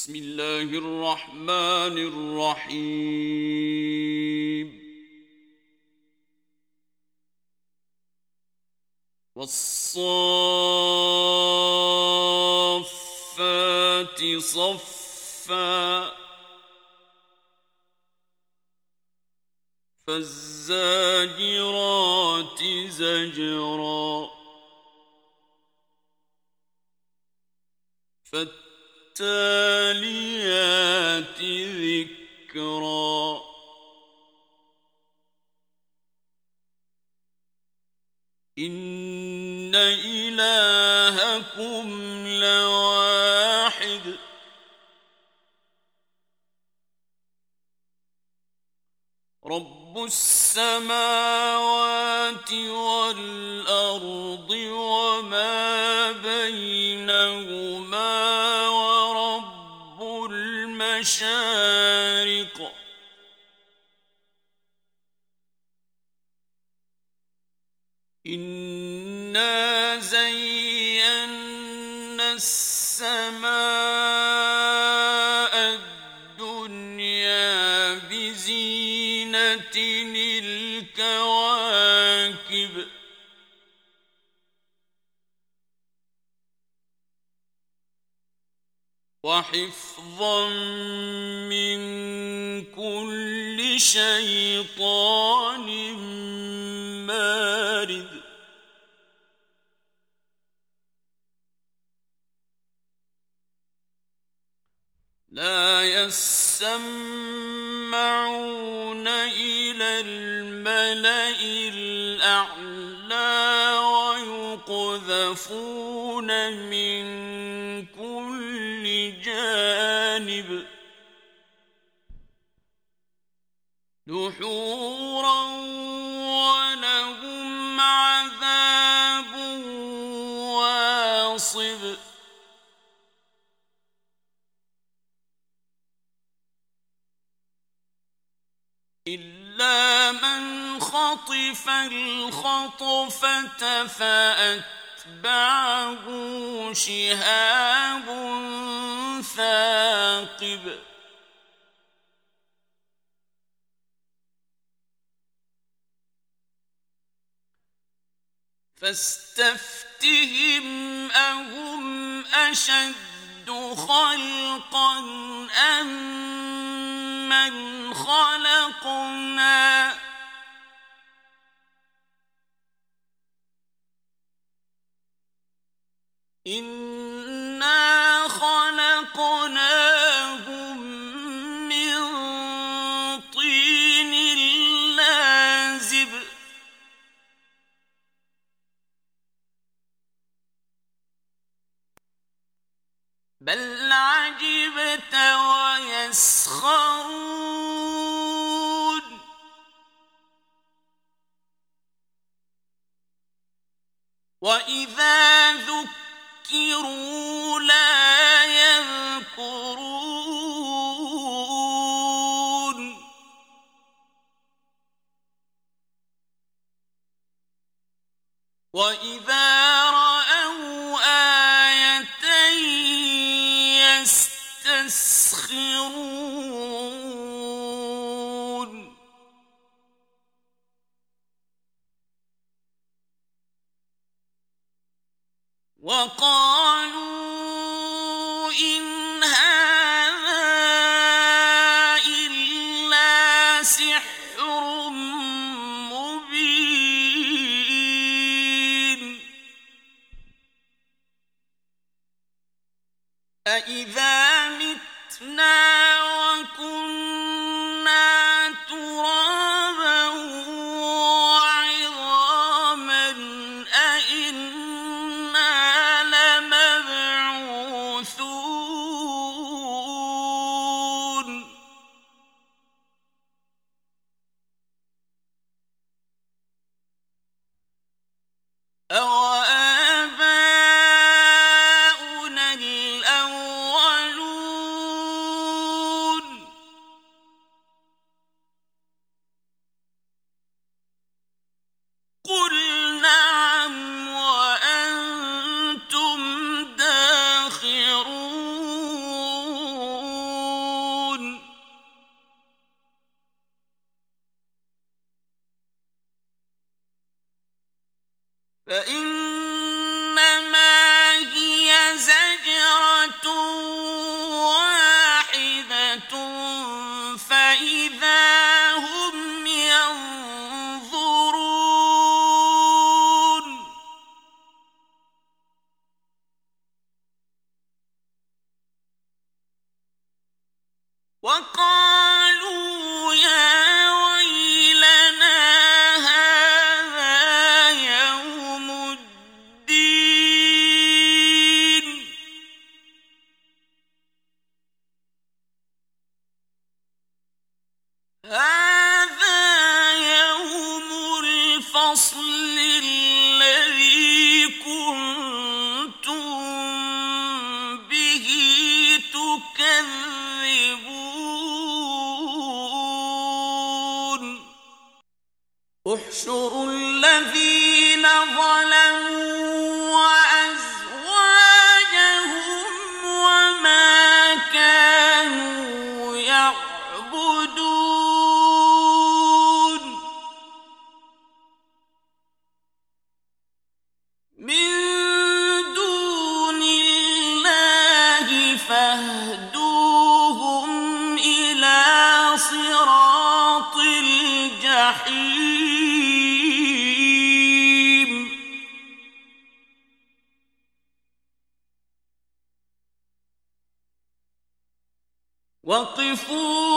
بسم الله الرحمن الرحيم. والصافات صفا. فالزاجرات زجرا. فت فالتاليات ذكرا. إن إلهكم لواحد. رب السماوات والأرض وما المشارق. إنا زينا السماء الدنيا بزينة الكواكب وحفظا من كل شيطان مارد لا يسمعون إلى الملأ الأعلى ويقذفون من جانب دحورا ولهم عذاب واصب. إلا من خطف الخطفة فأتبعه شهاب ثاقب فاستفتهم أهم أشد خلقا أم من خلقنا إنا خلقناهم من طين لازب بل عجبت ويسخرون وإذا يذكروا لا يذكرون وقفوا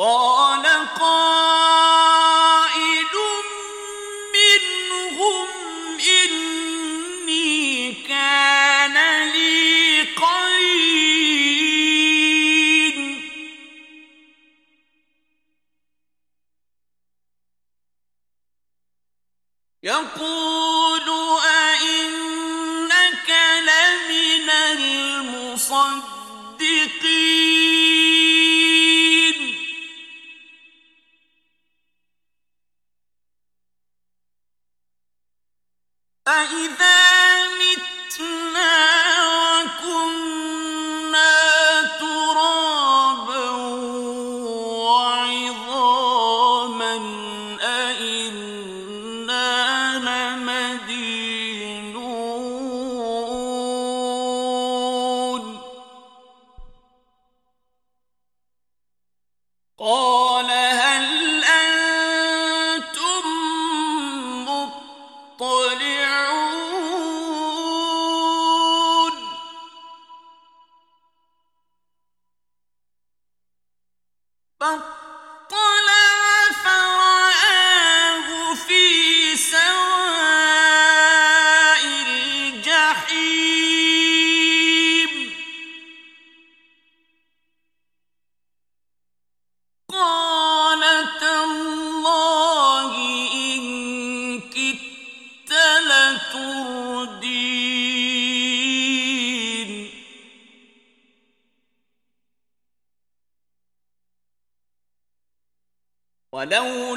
قال قال ولو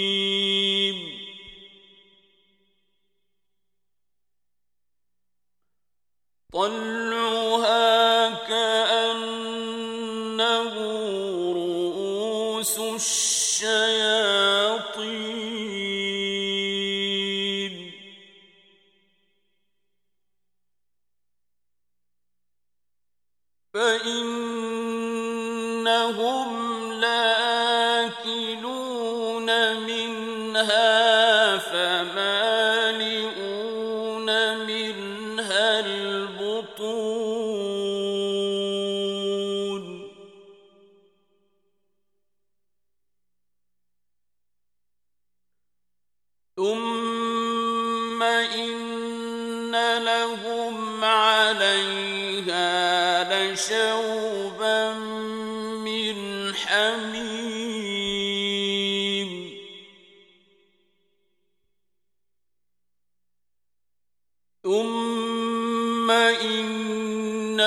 الجحيم طل ثم إن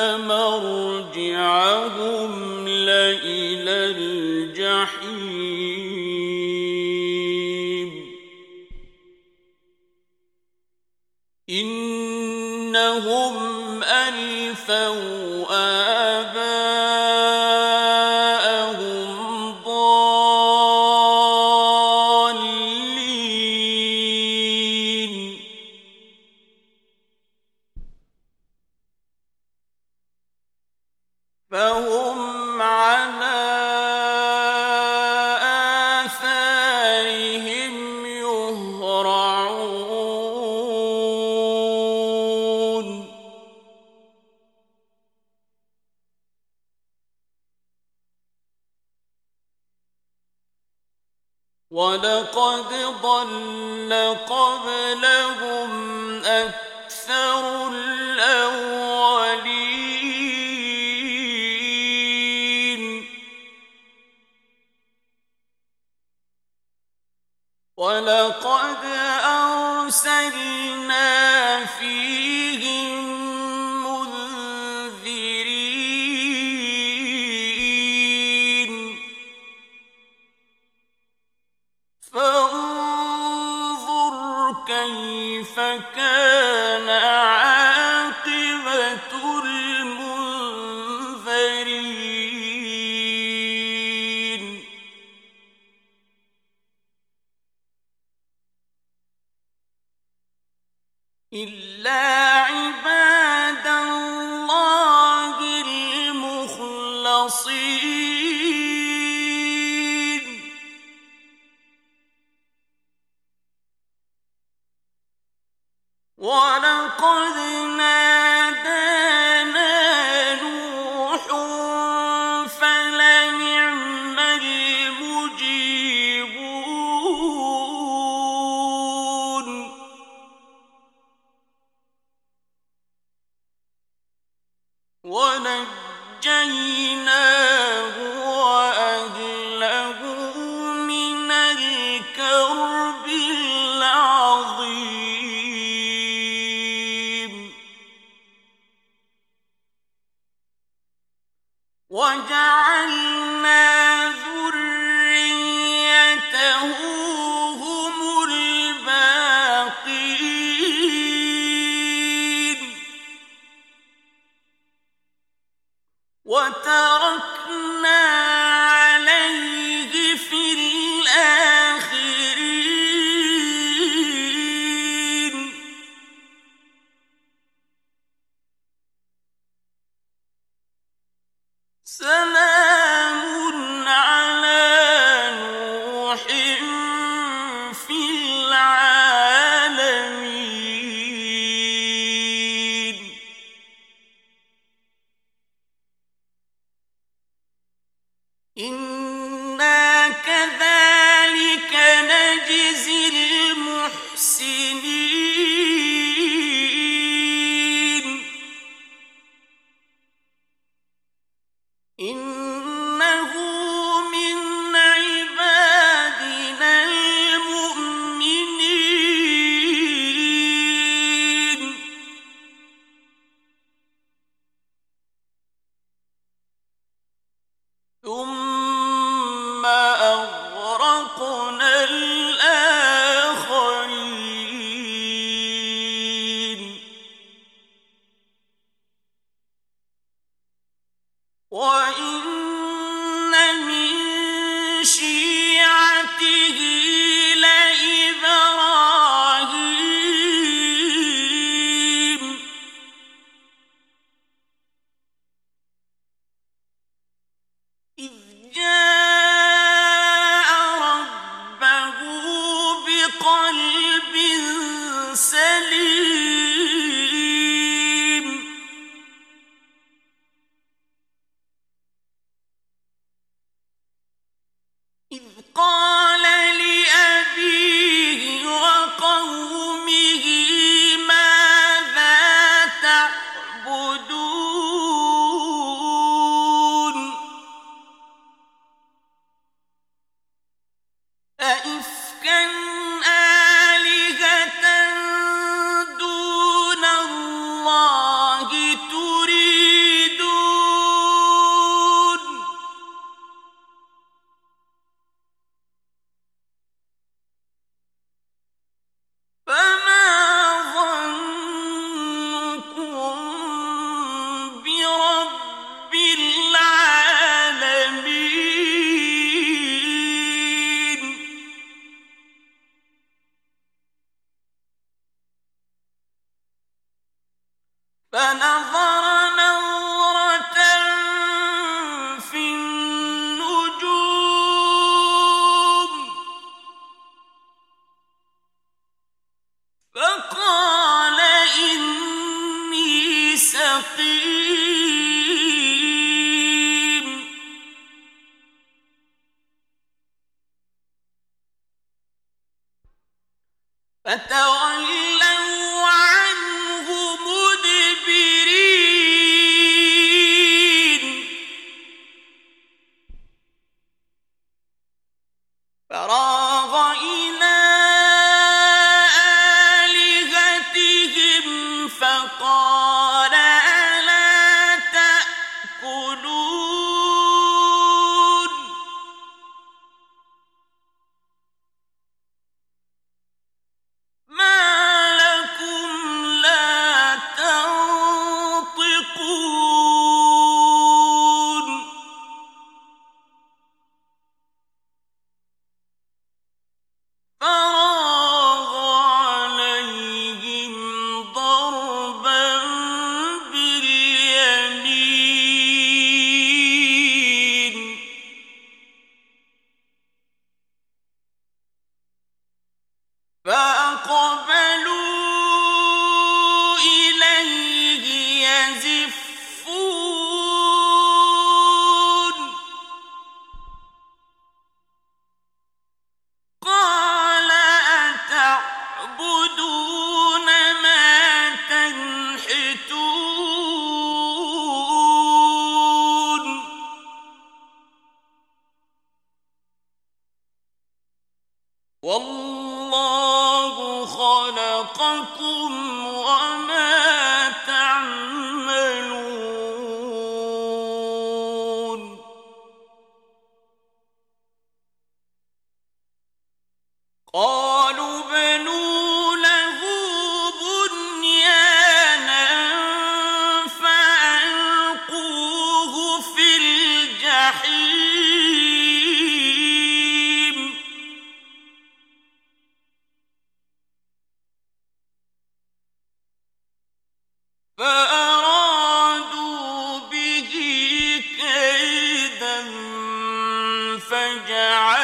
فجعلناهم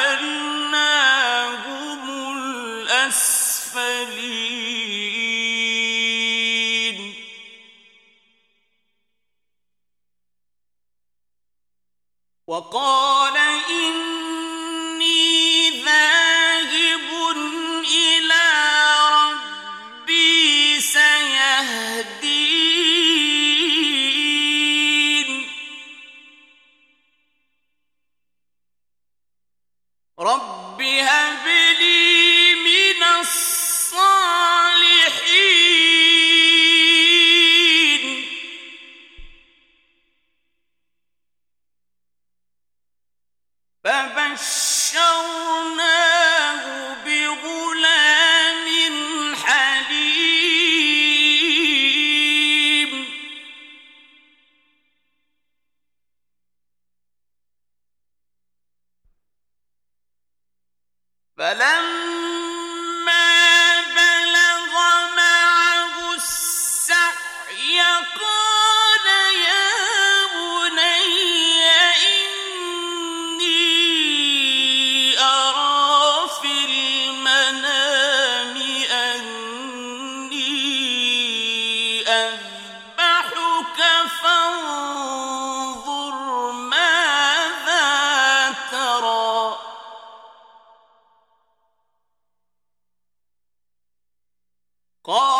قال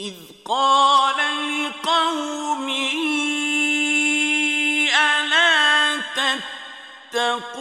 إذ قال لقومه ألا تتقون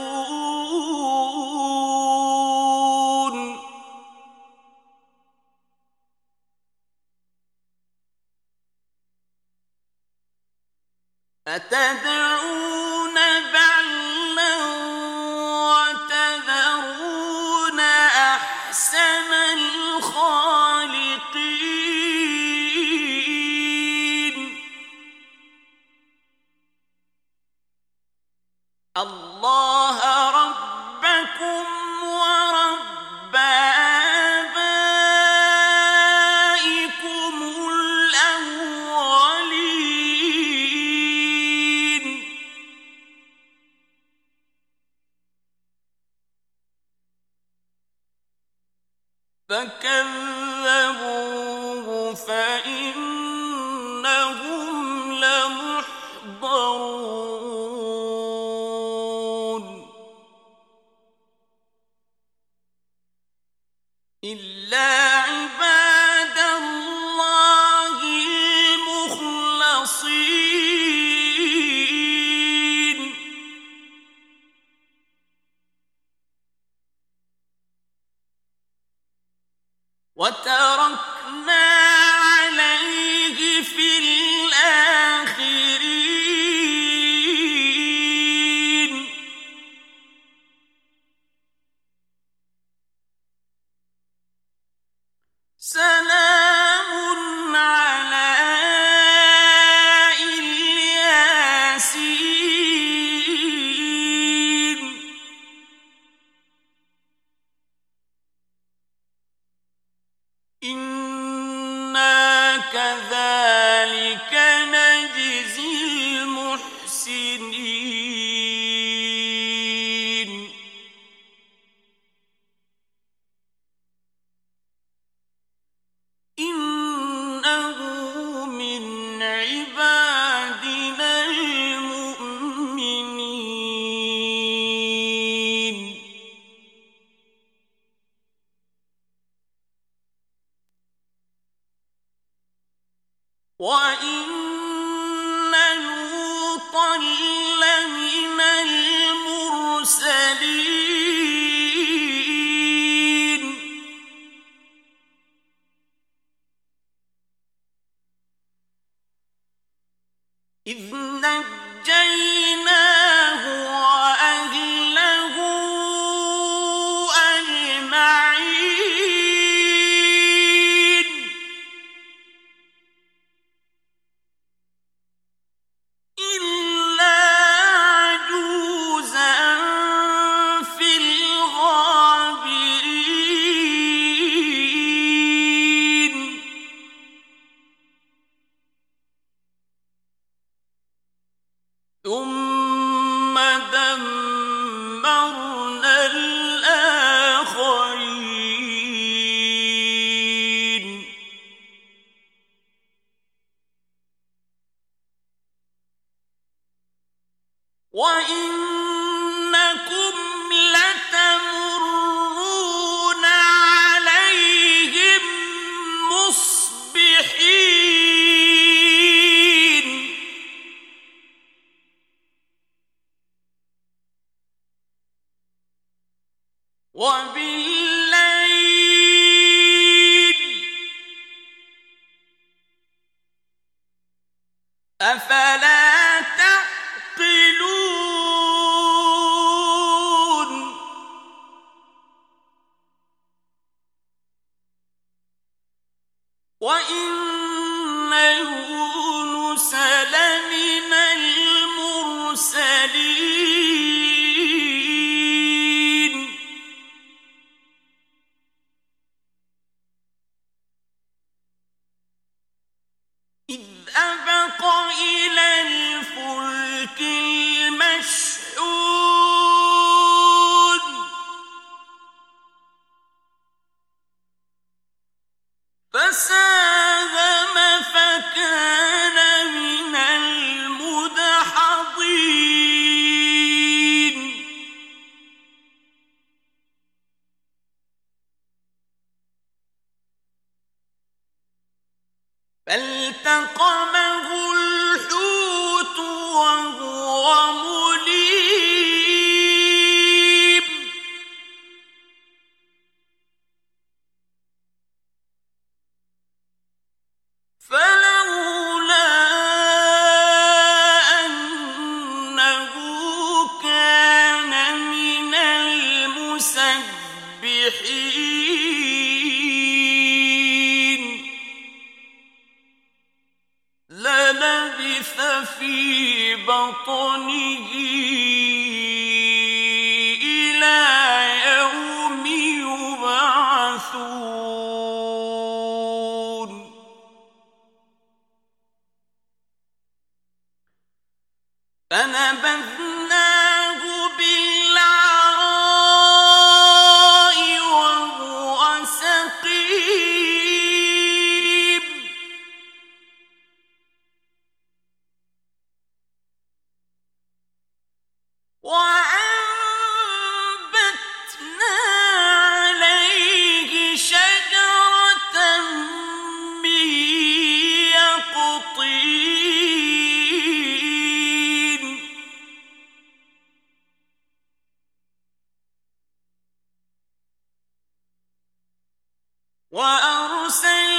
وأرسل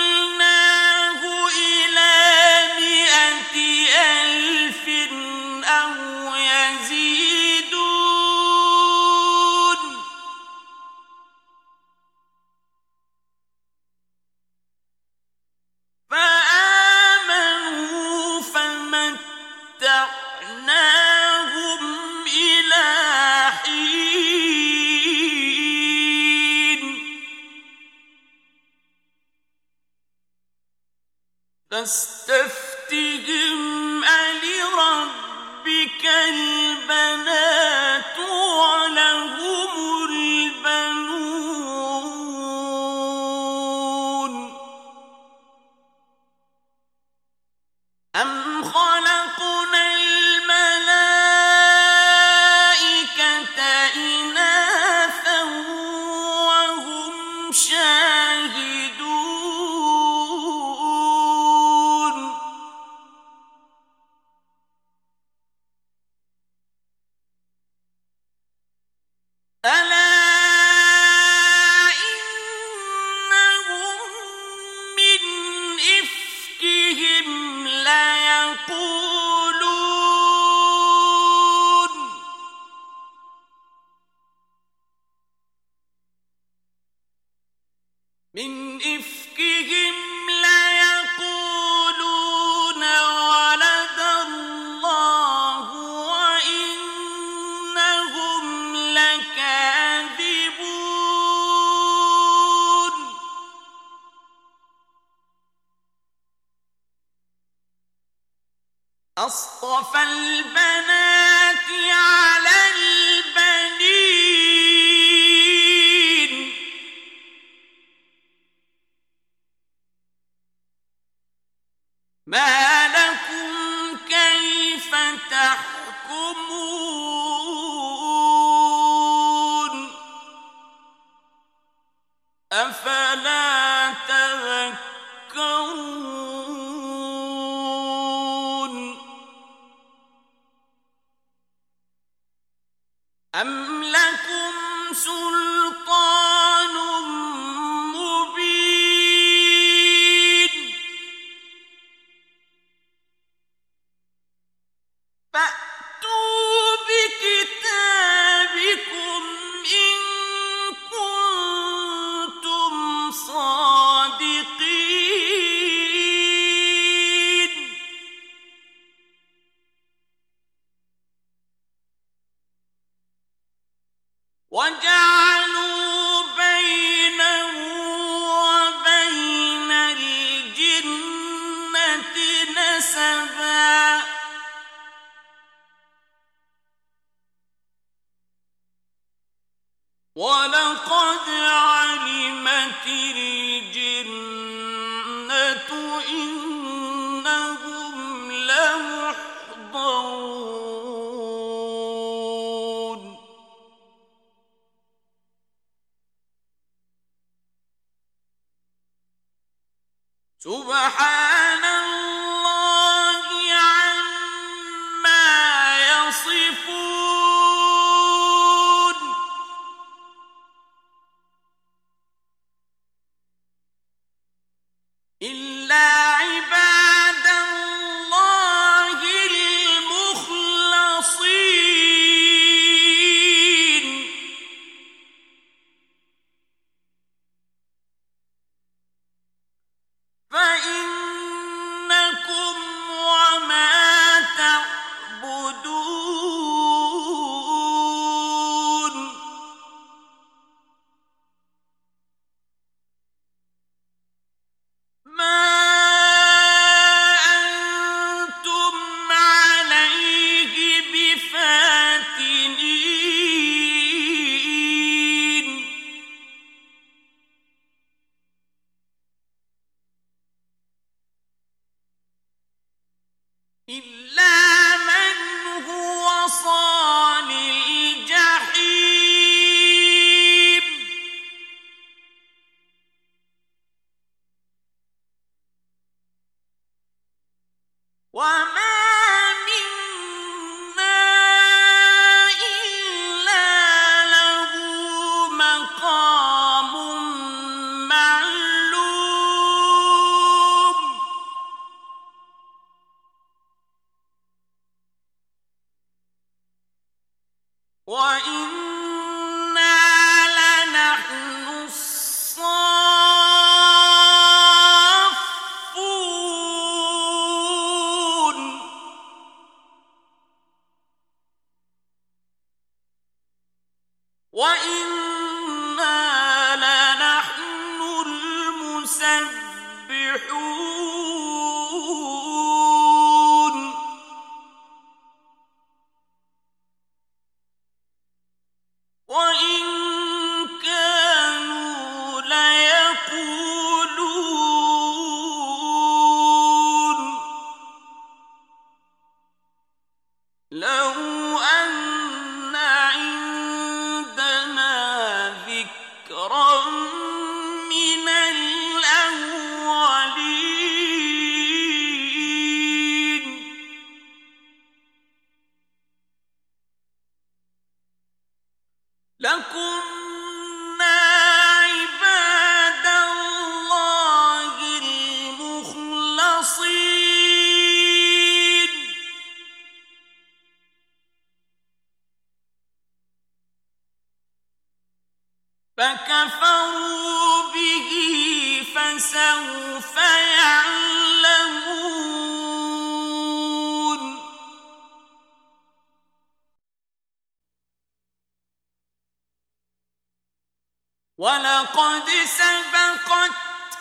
ولقد سبقت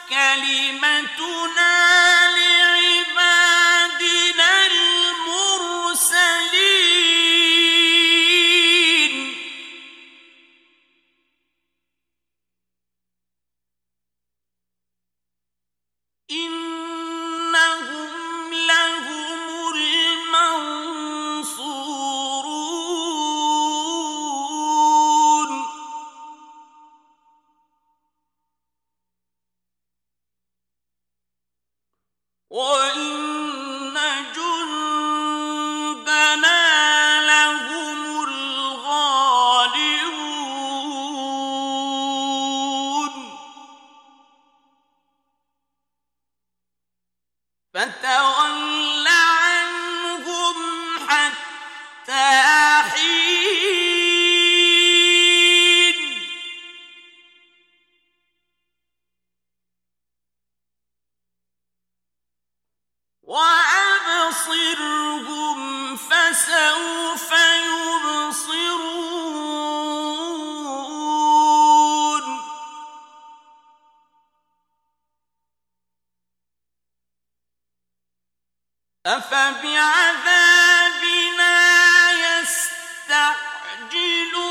كلمتنا لعبادنا يستعجلون